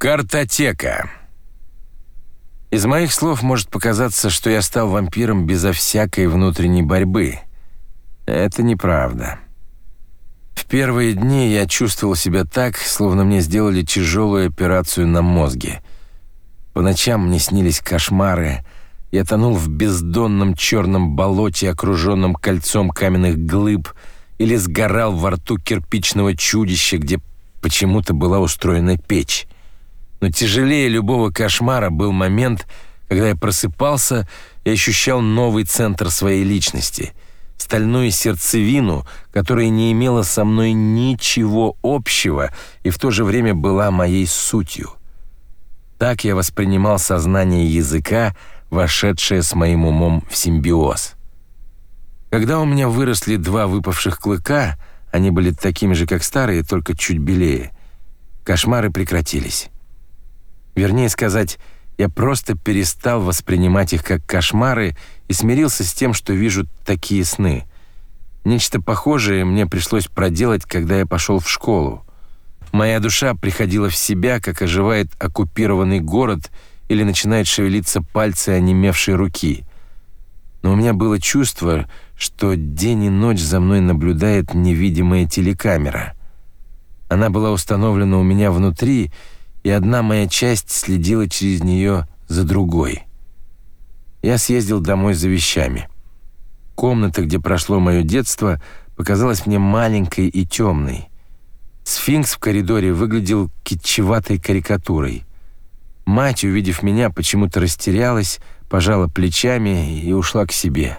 Картотека. Из моих слов может показаться, что я стал вампиром безо всякой внутренней борьбы. Это неправда. В первые дни я чувствовал себя так, словно мне сделали тяжелую операцию на мозге. По ночам мне снились кошмары. Я тонул в бездонном черном болоте, окруженном кольцом каменных глыб, или сгорал во рту кирпичного чудища, где почему-то была устроена печь. Но тяжелее любого кошмара был момент, когда я просыпался и ощущал новый центр своей личности, стальную сердцевину, которая не имела со мной ничего общего и в то же время была моей сутью. Так я воспринимал сознание языка, вошедшее с моим умом в симбиоз. Когда у меня выросли два выпавших клыка, они были такими же, как старые, только чуть белее. Кошмары прекратились. Вернее сказать, я просто перестал воспринимать их как кошмары и смирился с тем, что вижу такие сны. Нечто похожее мне пришлось проделать, когда я пошел в школу. Моя душа приходила в себя, как оживает оккупированный город или начинает шевелиться пальцы онемевшей руки. Но у меня было чувство, что день и ночь за мной наблюдает невидимая телекамера. Она была установлена у меня внутри, и одна моя часть следила через нее за другой. Я съездил домой за вещами. Комната, где прошло мое детство, показалась мне маленькой и темной. Сфинкс в коридоре выглядел китчеватой карикатурой. Мать, увидев меня, почему-то растерялась, пожала плечами и ушла к себе.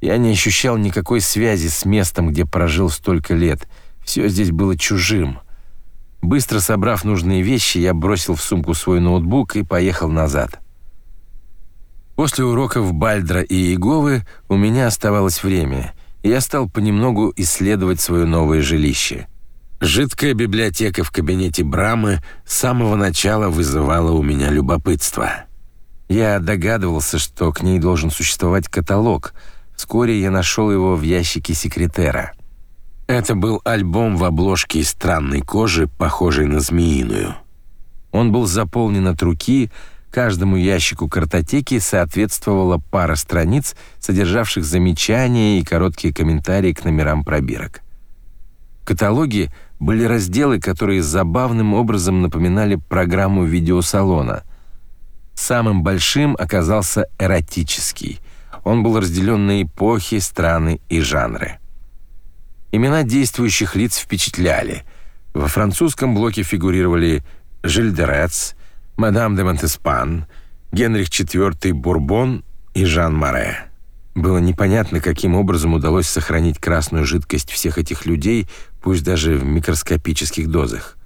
Я не ощущал никакой связи с местом, где прожил столько лет. Все здесь было чужим. Быстро собрав нужные вещи, я бросил в сумку свой ноутбук и поехал назад. После уроков Бальдра и Иеговы у меня оставалось время, и я стал понемногу исследовать свое новое жилище. Жидкая библиотека в кабинете Брамы с самого начала вызывала у меня любопытство. Я догадывался, что к ней должен существовать каталог. Вскоре я нашел его в ящике секретера. Это был альбом в обложке из странной кожи, похожей на змеиную. Он был заполнен от руки, каждому ящику картотеки соответствовала пара страниц, содержавших замечания и короткие комментарии к номерам пробирок. В каталоге были разделы, которые забавным образом напоминали программу видеосалона. Самым большим оказался эротический. Он был разделен на эпохи, страны и жанры. Имена действующих лиц впечатляли. Во французском блоке фигурировали Жиль де Рец, мадам де Монтеспан, Генрих IV Бурбон и Жан Маре. Было непонятно, каким образом удалось сохранить красную жидкость всех этих людей, пусть даже в микроскопических дозах.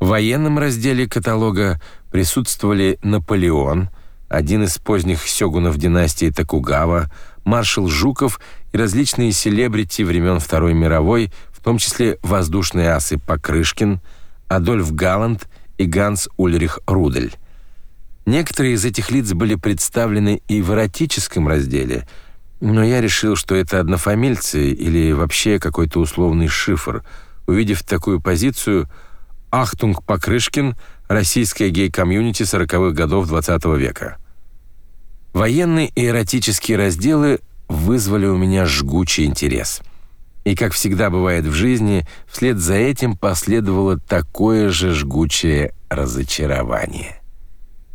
В военном разделе каталога присутствовали Наполеон, один из поздних сёгунов династии Токугава, маршал Жуков и различные селебрити времен Второй мировой, в том числе воздушные асы Покрышкин, Адольф Галланд и Ганс Ульрих Рудель. Некоторые из этих лиц были представлены и в эротическом разделе, но я решил, что это однофамильцы или вообще какой-то условный шифр. Увидев такую позицию, Ахтунг Покрышкин, российская гей-комьюнити 40-х годов 20 -го века. Военные и эротические разделы вызвали у меня жгучий интерес. И как всегда бывает в жизни, вслед за этим последовало такое же жгучее разочарование.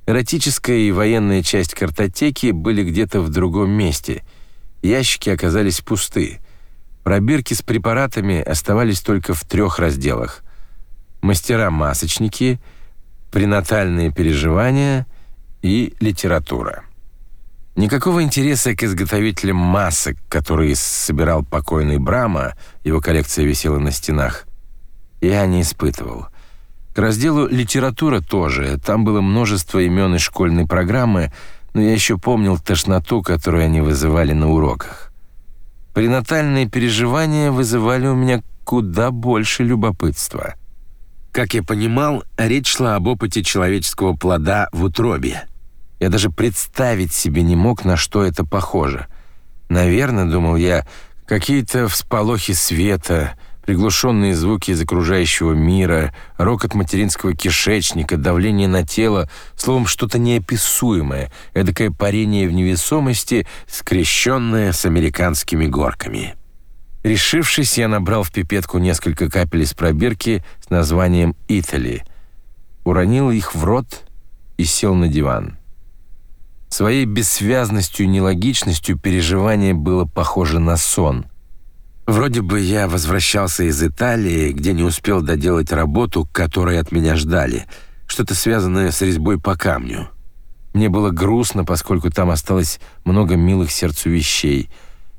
Эротическая и военная часть картотеки были где-то в другом месте. Ящики оказались пусты. Пробирки с препаратами оставались только в трех разделах: мастера-масочники, пренатальные переживания и литература. Никакого интереса к изготовителям масок, которые собирал покойный Брама, его коллекция висела на стенах, я не испытывал. К разделу литература тоже. Там было множество имен из школьной программы, но я еще помнил тошноту, которую они вызывали на уроках. Пренатальные переживания вызывали у меня куда больше любопытства. Как я понимал, речь шла об опыте человеческого плода в утробе. Я даже представить себе не мог, на что это похоже. Наверное, думал я, какие-то всполохи света, Приглушенные звуки из окружающего мира, рокот материнского кишечника, давление на тело, словом, что-то неописуемое, эдакое парение в невесомости, скрещенное с американскими горками. Решившись, я набрал в пипетку несколько капель из пробирки с названием «Итали», уронил их в рот и сел на диван. Своей бессвязностью и нелогичностью переживание было похоже на сон — Вроде бы я возвращался из Италии, где не успел доделать работу, которой от меня ждали, что-то связанное с резьбой по камню. Мне было грустно, поскольку там осталось много милых сердцу вещей.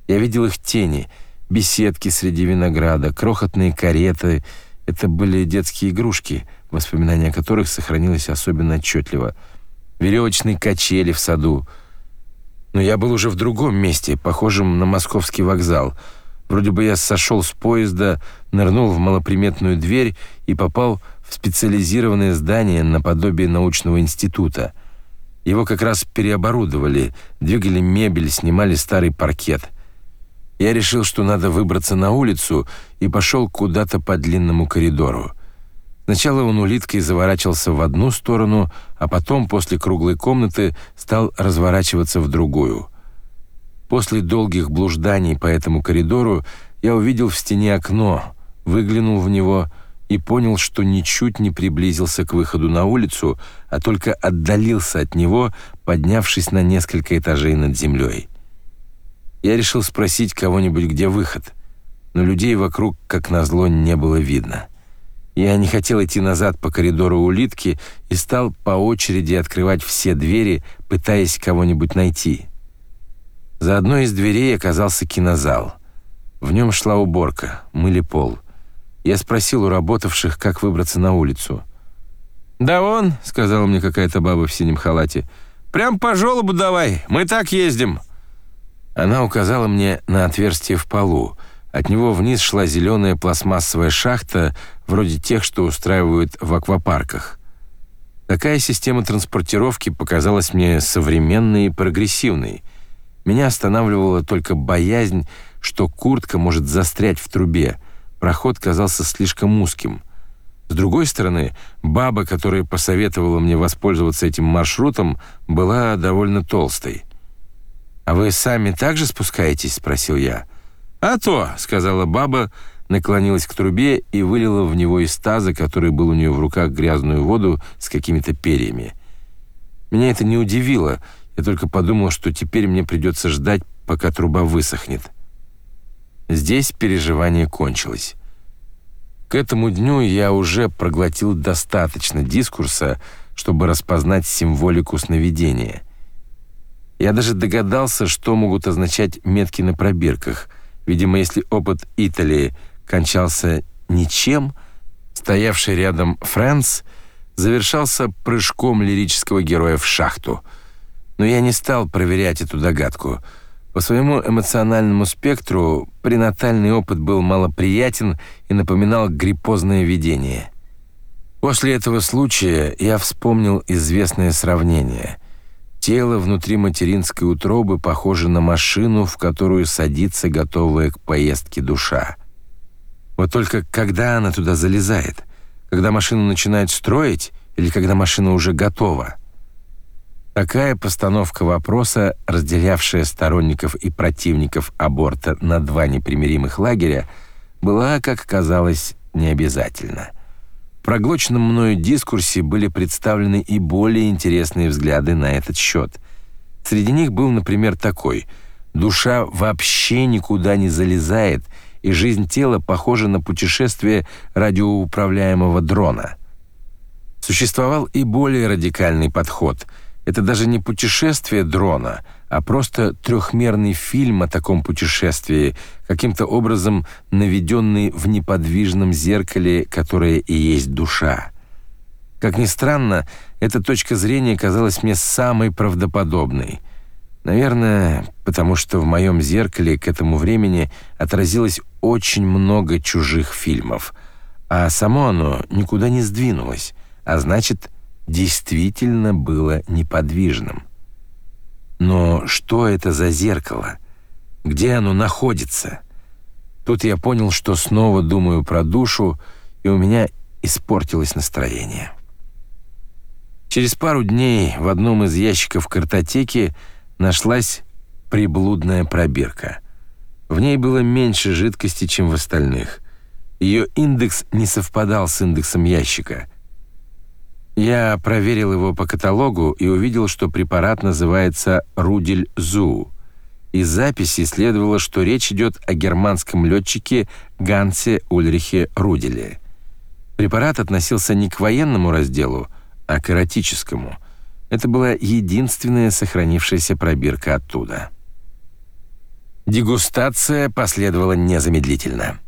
Я видел их тени, беседки среди винограда, крохотные кареты. Это были детские игрушки, воспоминания о которых сохранилось особенно отчетливо. Веревочные качели в саду. Но я был уже в другом месте, похожем на московский вокзал — Вроде бы я сошел с поезда, нырнул в малоприметную дверь и попал в специализированное здание наподобие научного института. Его как раз переоборудовали, двигали мебель, снимали старый паркет. Я решил, что надо выбраться на улицу и пошел куда-то по длинному коридору. Сначала он улиткой заворачивался в одну сторону, а потом после круглой комнаты стал разворачиваться в другую — После долгих блужданий по этому коридору я увидел в стене окно, выглянул в него и понял, что ничуть не приблизился к выходу на улицу, а только отдалился от него, поднявшись на несколько этажей над землей. Я решил спросить кого-нибудь, где выход, но людей вокруг, как назло, не было видно. Я не хотел идти назад по коридору улитки и стал по очереди открывать все двери, пытаясь кого-нибудь найти. За одной из дверей оказался кинозал. В нем шла уборка, мыли пол. Я спросил у работавших, как выбраться на улицу. «Да он», — сказала мне какая-то баба в синем халате, — «прям по желобу давай, мы так ездим». Она указала мне на отверстие в полу. От него вниз шла зеленая пластмассовая шахта, вроде тех, что устраивают в аквапарках. Такая система транспортировки показалась мне современной и прогрессивной — меня останавливала только боязнь, что куртка может застрять в трубе. Проход казался слишком узким. С другой стороны, баба, которая посоветовала мне воспользоваться этим маршрутом, была довольно толстой. «А вы сами также спускаетесь?» — спросил я. «А то», — сказала баба, наклонилась к трубе и вылила в него из таза, который был у нее в руках, грязную воду с какими-то перьями. Меня это не удивило — я только подумал, что теперь мне придется ждать, пока труба высохнет. Здесь переживание кончилось. К этому дню я уже проглотил достаточно дискурса, чтобы распознать символику сновидения. Я даже догадался, что могут означать метки на пробирках. Видимо, если опыт Италии кончался ничем, стоявший рядом Фрэнс завершался прыжком лирического героя в шахту — но я не стал проверять эту догадку. По своему эмоциональному спектру пренатальный опыт был малоприятен и напоминал гриппозное видение. После этого случая я вспомнил известное сравнение. Тело внутри материнской утробы похоже на машину, в которую садится готовая к поездке душа. Вот только когда она туда залезает? Когда машину начинают строить или когда машина уже готова? Такая постановка вопроса, разделявшая сторонников и противников аборта на два непримиримых лагеря, была, как казалось, необязательна. Проглоченном мною дискурсе были представлены и более интересные взгляды на этот счет. Среди них был, например, такой: душа вообще никуда не залезает, и жизнь тела похожа на путешествие радиоуправляемого дрона. Существовал и более радикальный подход — это даже не путешествие дрона, а просто трехмерный фильм о таком путешествии, каким-то образом наведенный в неподвижном зеркале, которое и есть душа. Как ни странно, эта точка зрения казалась мне самой правдоподобной. Наверное, потому что в моем зеркале к этому времени отразилось очень много чужих фильмов, а само оно никуда не сдвинулось, а значит, действительно было неподвижным. Но что это за зеркало? Где оно находится? Тут я понял, что снова думаю про душу, и у меня испортилось настроение. Через пару дней в одном из ящиков картотеки нашлась приблудная пробирка. В ней было меньше жидкости, чем в остальных. Ее индекс не совпадал с индексом ящика. Я проверил его по каталогу и увидел, что препарат называется Рудель-Зу. Из записи следовало, что речь идет о германском летчике Гансе Ульрихе Руделе. Препарат относился не к военному разделу, а к эротическому. Это была единственная сохранившаяся пробирка оттуда. Дегустация последовала незамедлительно.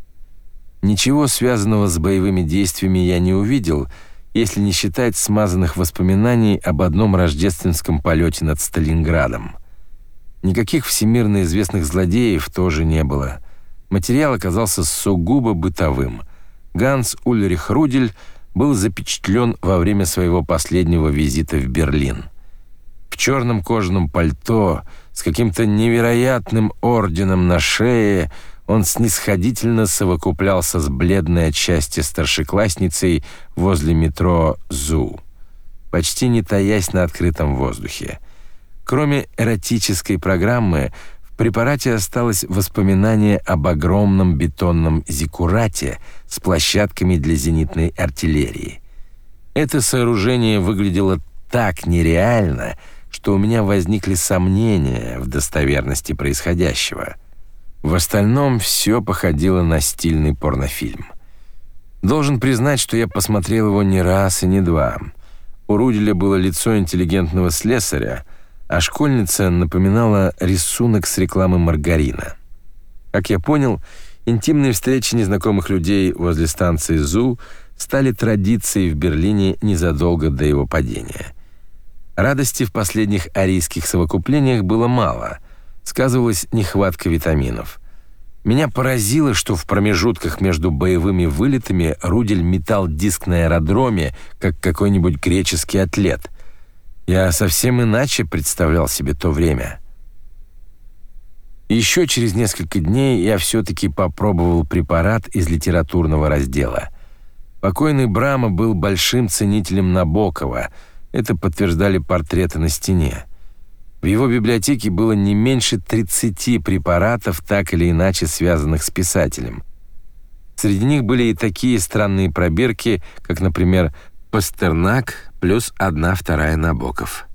Ничего связанного с боевыми действиями я не увидел, если не считать смазанных воспоминаний об одном рождественском полете над Сталинградом. Никаких всемирно известных злодеев тоже не было. Материал оказался сугубо бытовым. Ганс Ульрих Рудель был запечатлен во время своего последнего визита в Берлин. В черном кожаном пальто, с каким-то невероятным орденом на шее, он снисходительно совокуплялся с бледной от счастья старшеклассницей возле метро ЗУ, почти не таясь на открытом воздухе. Кроме эротической программы, в препарате осталось воспоминание об огромном бетонном зиккурате с площадками для зенитной артиллерии. Это сооружение выглядело так нереально, что у меня возникли сомнения в достоверности происходящего – в остальном все походило на стильный порнофильм. Должен признать, что я посмотрел его не раз и не два. У Руделя было лицо интеллигентного слесаря, а школьница напоминала рисунок с рекламы маргарина. Как я понял, интимные встречи незнакомых людей возле станции ЗУ стали традицией в Берлине незадолго до его падения. Радости в последних арийских совокуплениях было мало — сказывалась нехватка витаминов. Меня поразило, что в промежутках между боевыми вылетами Рудель метал диск на аэродроме, как какой-нибудь греческий атлет. Я совсем иначе представлял себе то время. Еще через несколько дней я все-таки попробовал препарат из литературного раздела. Покойный Брама был большим ценителем Набокова. Это подтверждали портреты на стене. В его библиотеке было не меньше 30 препаратов, так или иначе связанных с писателем. Среди них были и такие странные пробирки, как, например, Пастернак плюс одна вторая Набоков.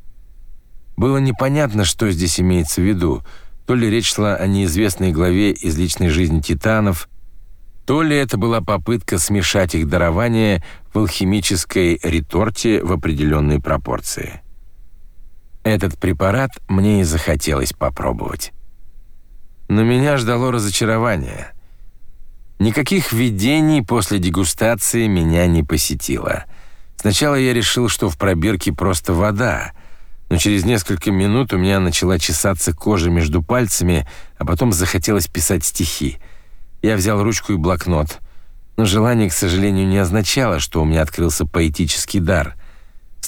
Было непонятно, что здесь имеется в виду. То ли речь шла о неизвестной главе из личной жизни титанов, то ли это была попытка смешать их дарование в алхимической реторте в определенной пропорции. Этот препарат мне и захотелось попробовать. Но меня ждало разочарование. Никаких видений после дегустации меня не посетило. Сначала я решил, что в пробирке просто вода, но через несколько минут у меня начала чесаться кожа между пальцами, а потом захотелось писать стихи. Я взял ручку и блокнот. Но желание, к сожалению, не означало, что у меня открылся поэтический дар —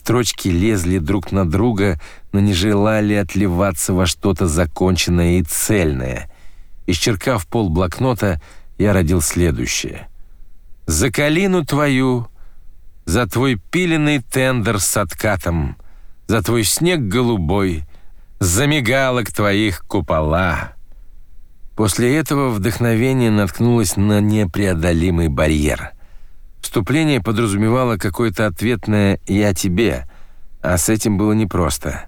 Строчки лезли друг на друга, но не желали отливаться во что-то законченное и цельное. Исчеркав пол блокнота, я родил следующее. «За калину твою, за твой пиленный тендер с откатом, за твой снег голубой, за мигалок твоих купола». После этого вдохновение наткнулось на непреодолимый барьер. Вступление подразумевало какое-то ответное «я тебе», а с этим было непросто.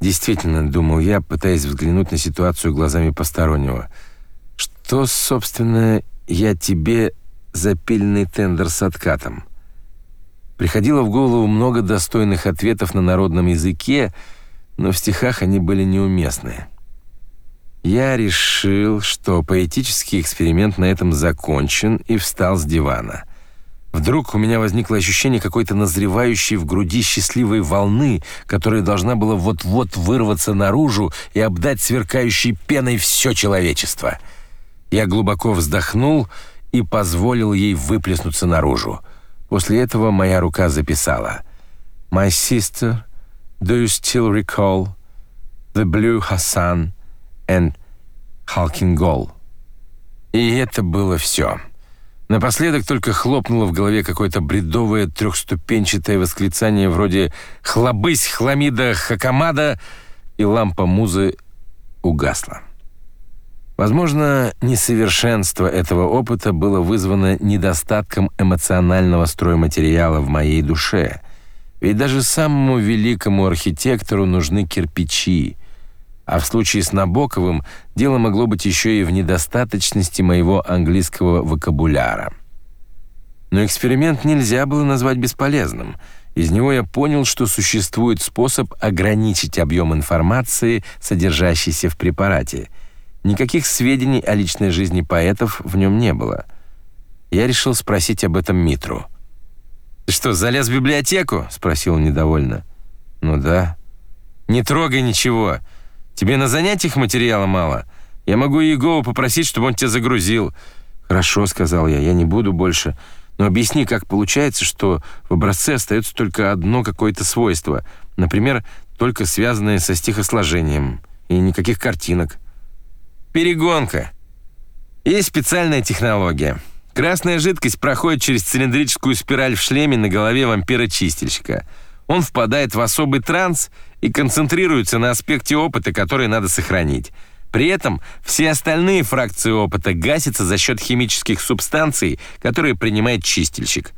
Действительно, думал я, пытаясь взглянуть на ситуацию глазами постороннего. Что, собственно, я тебе запильный тендер с откатом? Приходило в голову много достойных ответов на народном языке, но в стихах они были неуместны. Я решил, что поэтический эксперимент на этом закончен и встал с дивана — Вдруг у меня возникло ощущение какой-то назревающей в груди счастливой волны, которая должна была вот-вот вырваться наружу и обдать сверкающей пеной все человечество. Я глубоко вздохнул и позволил ей выплеснуться наружу. После этого моя рука записала «My sister, do you still recall the blue Hassan and Goal?» И это было все. Напоследок только хлопнуло в голове какое-то бредовое трехступенчатое восклицание вроде «Хлобысь, хламида, хакамада!» и лампа музы угасла. Возможно, несовершенство этого опыта было вызвано недостатком эмоционального стройматериала в моей душе. Ведь даже самому великому архитектору нужны кирпичи, а в случае с Набоковым дело могло быть еще и в недостаточности моего английского вокабуляра. Но эксперимент нельзя было назвать бесполезным. Из него я понял, что существует способ ограничить объем информации, содержащейся в препарате. Никаких сведений о личной жизни поэтов в нем не было. Я решил спросить об этом Митру. «Ты что, залез в библиотеку?» — спросил недовольно. «Ну да». «Не трогай ничего. Тебе на занятиях материала мало? Я могу Иегову попросить, чтобы он тебя загрузил». «Хорошо», — сказал я, — «я не буду больше. Но объясни, как получается, что в образце остается только одно какое-то свойство, например, только связанное со стихосложением, и никаких картинок». «Перегонка. Есть специальная технология». Красная жидкость проходит через цилиндрическую спираль в шлеме на голове вампира-чистильщика. Он впадает в особый транс и концентрируется на аспекте опыта, который надо сохранить. При этом все остальные фракции опыта гасятся за счет химических субстанций, которые принимает чистильщик.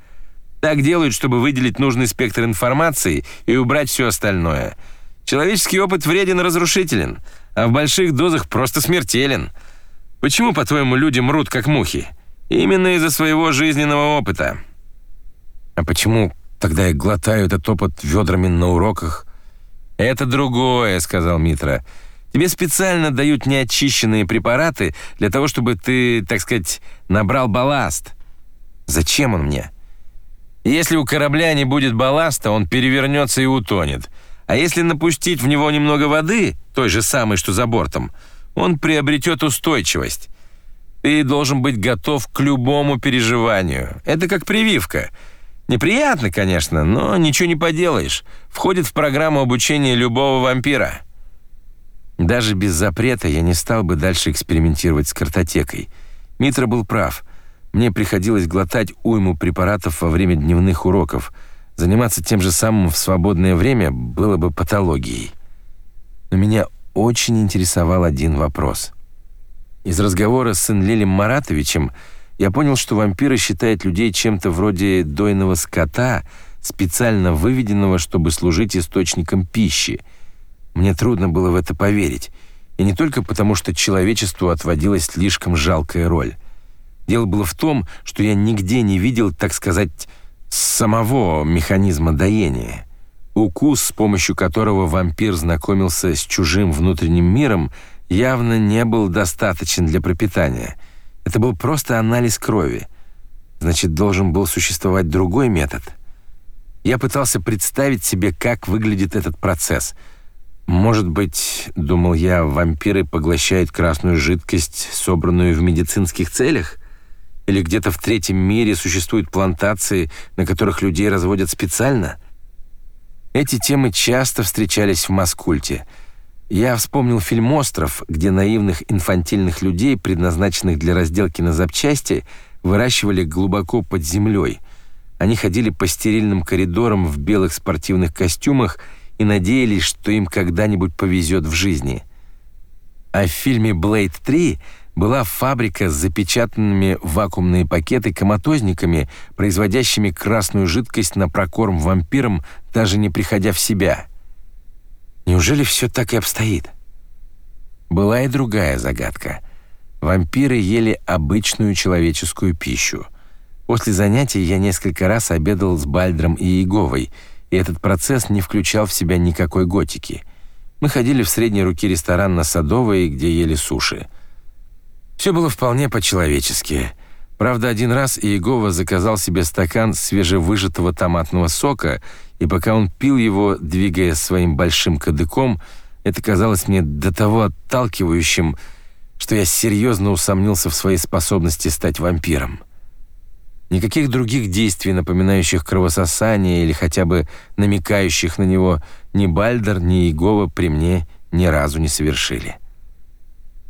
Так делают, чтобы выделить нужный спектр информации и убрать все остальное. Человеческий опыт вреден и разрушителен, а в больших дозах просто смертелен. Почему, по-твоему, люди мрут как мухи? Именно из-за своего жизненного опыта. А почему тогда я глотаю этот опыт ведрами на уроках? «Это другое», — сказал Митра. «Тебе специально дают неочищенные препараты для того, чтобы ты, так сказать, набрал балласт». «Зачем он мне?» «Если у корабля не будет балласта, он перевернется и утонет. А если напустить в него немного воды, той же самой, что за бортом, он приобретет устойчивость. Ты должен быть готов к любому переживанию. Это как прививка». Неприятно, конечно, но ничего не поделаешь. Входит в программу обучения любого вампира. Даже без запрета я не стал бы дальше экспериментировать с картотекой. Митра был прав. Мне приходилось глотать уйму препаратов во время дневных уроков. Заниматься тем же самым в свободное время было бы патологией. Но меня очень интересовал один вопрос. Из разговора с Энлилем Маратовичем я понял, что вампиры считают людей чем-то вроде дойного скота, специально выведенного, чтобы служить источником пищи. Мне трудно было в это поверить. И не только потому, что человечеству отводилась слишком жалкая роль. Дело было в том, что я нигде не видел, так сказать, самого механизма доения. Укус, с помощью которого вампир знакомился с чужим внутренним миром, явно не был достаточен для пропитания — это был просто анализ крови. Значит, должен был существовать другой метод. Я пытался представить себе, как выглядит этот процесс. Может быть, думал я, вампиры поглощают красную жидкость, собранную в медицинских целях? Или где-то в третьем мире существуют плантации, на которых людей разводят специально? Эти темы часто встречались в Маскульте — я вспомнил фильм «Остров», где наивных инфантильных людей, предназначенных для разделки на запчасти, выращивали глубоко под землей. Они ходили по стерильным коридорам в белых спортивных костюмах и надеялись, что им когда-нибудь повезет в жизни. А в фильме «Блейд 3» была фабрика с запечатанными вакуумные пакеты коматозниками, производящими красную жидкость на прокорм вампирам, даже не приходя в себя – Неужели все так и обстоит? Была и другая загадка. Вампиры ели обычную человеческую пищу. После занятий я несколько раз обедал с Бальдром и Иеговой, и этот процесс не включал в себя никакой готики. Мы ходили в средней руки ресторан на Садовой, где ели суши. Все было вполне по-человечески. Правда, один раз Иегова заказал себе стакан свежевыжатого томатного сока — и пока он пил его, двигая своим большим кадыком, это казалось мне до того отталкивающим, что я серьезно усомнился в своей способности стать вампиром. Никаких других действий, напоминающих кровососание или хотя бы намекающих на него, ни Бальдер, ни Иегова при мне ни разу не совершили.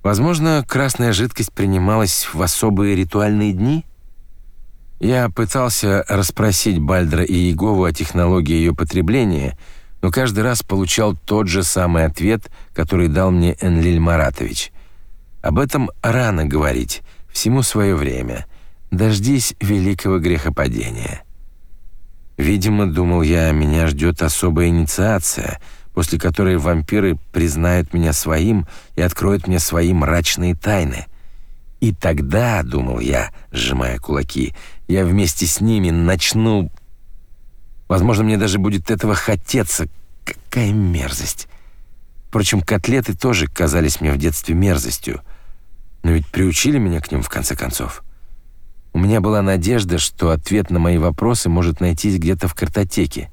Возможно, красная жидкость принималась в особые ритуальные дни? Я пытался расспросить Бальдра и Егову о технологии ее потребления, но каждый раз получал тот же самый ответ, который дал мне Энлиль Маратович. Об этом рано говорить, всему свое время. Дождись великого грехопадения. Видимо, думал я, меня ждет особая инициация, после которой вампиры признают меня своим и откроют мне свои мрачные тайны. И тогда, думал я, сжимая кулаки, я вместе с ними начну Возможно, мне даже будет этого хотеться. Какая мерзость. Впрочем, котлеты тоже казались мне в детстве мерзостью. Но ведь приучили меня к ним в конце концов. У меня была надежда, что ответ на мои вопросы может найтись где-то в картотеке.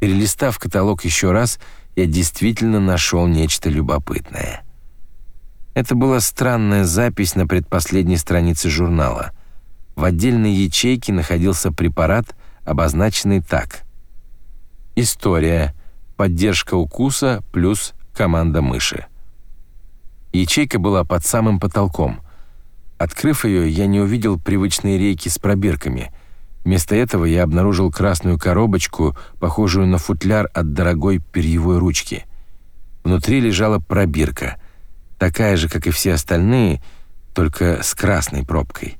Перелистав каталог еще раз, я действительно нашел нечто любопытное. Это была странная запись на предпоследней странице журнала. В отдельной ячейке находился препарат, обозначенный так: История. Поддержка укуса плюс команда мыши. Ячейка была под самым потолком. Открыв ее, я не увидел привычные рейки с пробирками. Вместо этого я обнаружил красную коробочку, похожую на футляр от дорогой перьевой ручки. Внутри лежала пробирка, такая же, как и все остальные, только с красной пробкой.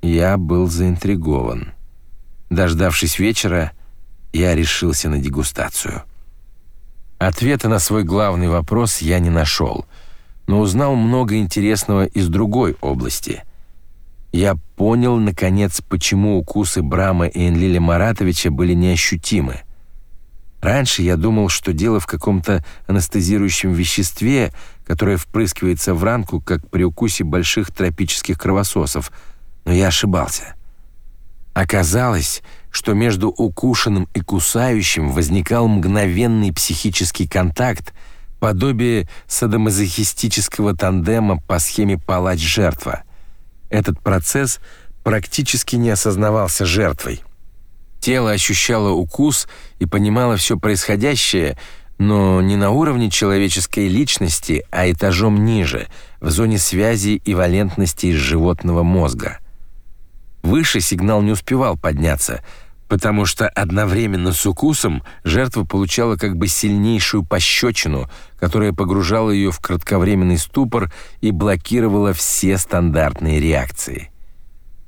Я был заинтригован. Дождавшись вечера, я решился на дегустацию. Ответа на свой главный вопрос я не нашел — но узнал много интересного из другой области. Я понял, наконец, почему укусы Брама и Энлиля Маратовича были неощутимы. Раньше я думал, что дело в каком-то анестезирующем веществе, которое впрыскивается в ранку, как при укусе больших тропических кровососов, но я ошибался. Оказалось, что между укушенным и кусающим возникал мгновенный психический контакт, подобие садомазохистического тандема по схеме палач-жертва. Этот процесс практически не осознавался жертвой. Тело ощущало укус и понимало все происходящее, но не на уровне человеческой личности, а этажом ниже, в зоне связи и валентности животного мозга. Выше сигнал не успевал подняться — потому что одновременно с укусом жертва получала как бы сильнейшую пощечину, которая погружала ее в кратковременный ступор и блокировала все стандартные реакции.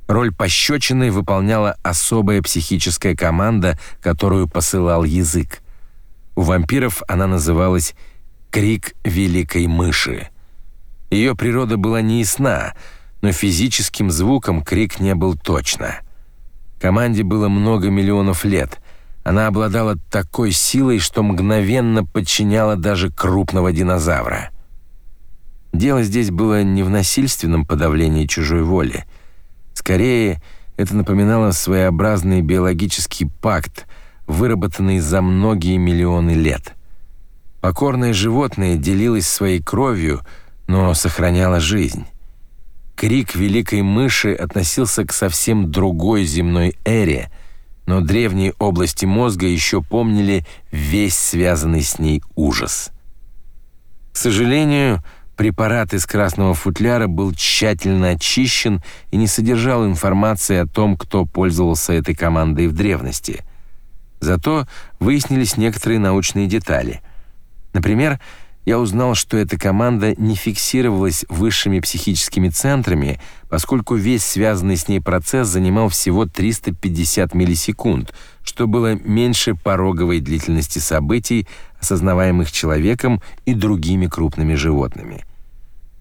Роль пощечины выполняла особая психическая команда, которую посылал язык. У вампиров она называлась «крик великой мыши». Ее природа была неясна, но физическим звуком крик не был точно – Команде было много миллионов лет. Она обладала такой силой, что мгновенно подчиняла даже крупного динозавра. Дело здесь было не в насильственном подавлении чужой воли. Скорее, это напоминало своеобразный биологический пакт, выработанный за многие миллионы лет. Покорное животное делилось своей кровью, но сохраняло жизнь. Крик великой мыши относился к совсем другой земной эре, но древние области мозга еще помнили весь связанный с ней ужас. К сожалению, препарат из красного футляра был тщательно очищен и не содержал информации о том, кто пользовался этой командой в древности. Зато выяснились некоторые научные детали. Например, я узнал, что эта команда не фиксировалась высшими психическими центрами, поскольку весь связанный с ней процесс занимал всего 350 миллисекунд, что было меньше пороговой длительности событий, осознаваемых человеком и другими крупными животными.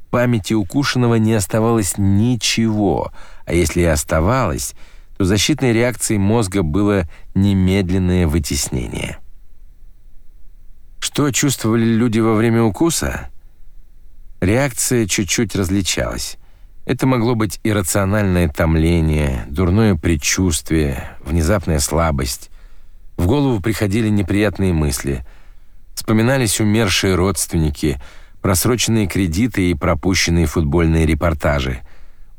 В памяти укушенного не оставалось ничего, а если и оставалось, то защитной реакцией мозга было немедленное вытеснение. Что чувствовали люди во время укуса? Реакция чуть-чуть различалась. Это могло быть иррациональное томление, дурное предчувствие, внезапная слабость. В голову приходили неприятные мысли. Вспоминались умершие родственники, просроченные кредиты и пропущенные футбольные репортажи.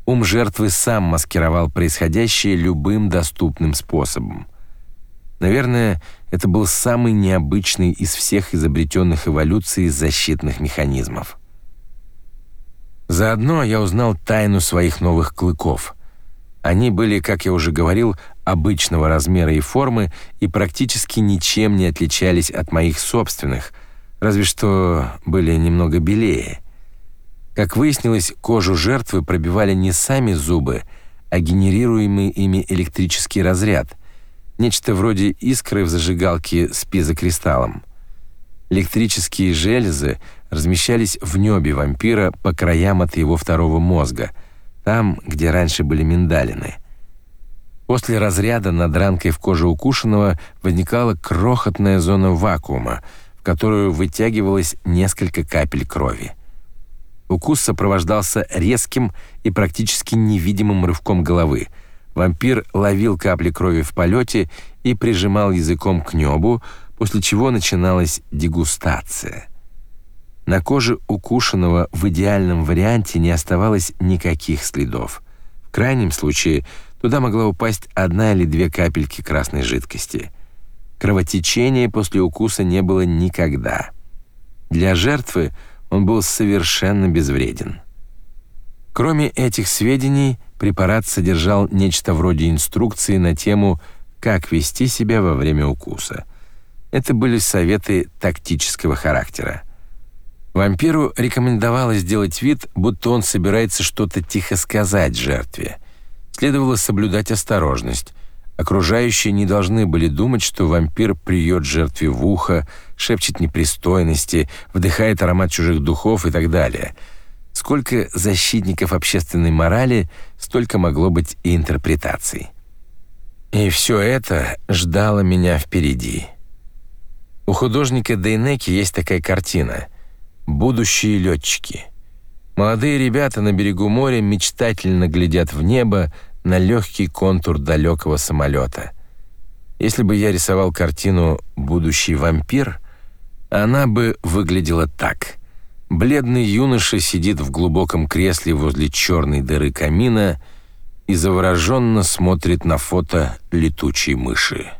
Ум жертвы сам маскировал происходящее любым доступным способом. Наверное, это был самый необычный из всех изобретенных эволюцией защитных механизмов. Заодно я узнал тайну своих новых клыков. Они были, как я уже говорил, обычного размера и формы и практически ничем не отличались от моих собственных, разве что были немного белее. Как выяснилось, кожу жертвы пробивали не сами зубы, а генерируемый ими электрический разряд, нечто вроде искры в зажигалке с пизокристаллом. Электрические железы размещались в небе вампира по краям от его второго мозга, там, где раньше были миндалины. После разряда над ранкой в коже укушенного возникала крохотная зона вакуума, в которую вытягивалось несколько капель крови. Укус сопровождался резким и практически невидимым рывком головы. Вампир ловил капли крови в полете и прижимал языком к небу, после чего начиналась дегустация. На коже укушенного в идеальном варианте не оставалось никаких следов. В крайнем случае туда могла упасть одна или две капельки красной жидкости. Кровотечения после укуса не было никогда. Для жертвы он был совершенно безвреден. Кроме этих сведений, препарат содержал нечто вроде инструкции на тему «Как вести себя во время укуса». Это были советы тактического характера. Вампиру рекомендовалось сделать вид, будто он собирается что-то тихо сказать жертве. Следовало соблюдать осторожность, Окружающие не должны были думать, что вампир плюет жертве в ухо, шепчет непристойности, вдыхает аромат чужих духов и так далее. Сколько защитников общественной морали, столько могло быть и интерпретаций. И все это ждало меня впереди. У художника Дейнеки есть такая картина «Будущие летчики». Молодые ребята на берегу моря мечтательно глядят в небо, на легкий контур далекого самолета. Если бы я рисовал картину «Будущий вампир», она бы выглядела так. Бледный юноша сидит в глубоком кресле возле черной дыры камина и завороженно смотрит на фото летучей мыши.